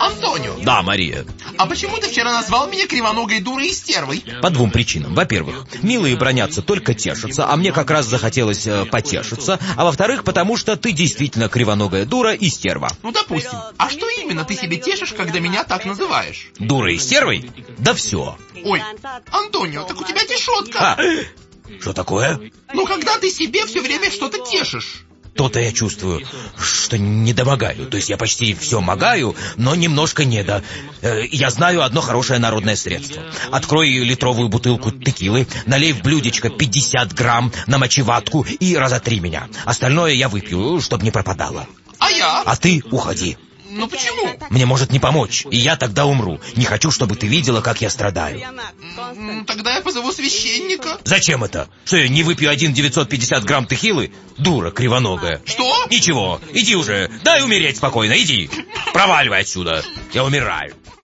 Антонио, Да, Мария. а почему ты вчера назвал меня кривоногой дурой и стервой? По двум причинам. Во-первых, милые бронятся только тешатся, а мне как раз захотелось э, потешиться. А во-вторых, потому что ты действительно кривоногая дура и стерва. Ну, допустим. А что именно ты себе тешишь, когда меня так называешь? Дура и стервой? Да все. Ой, Антонио, так у тебя тешотка. А, что такое? Ну, когда ты себе все время что-то тешишь. То-то я чувствую, что не домогаю. То есть я почти все могаю, но немножко не до. Э, Я знаю одно хорошее народное средство. Открой литровую бутылку текилы, налей в блюдечко 50 грамм, намочи ватку и разотри меня. Остальное я выпью, чтобы не пропадало. А я? А ты уходи. Ну почему? Мне может не помочь, и я тогда умру. Не хочу, чтобы ты видела, как я страдаю. Тогда я позову священника. Зачем это? Что, я не выпью один 950 грамм текилы? Дура кривоногая. Что? Ничего, иди уже, дай умереть спокойно, иди. Проваливай отсюда, я умираю.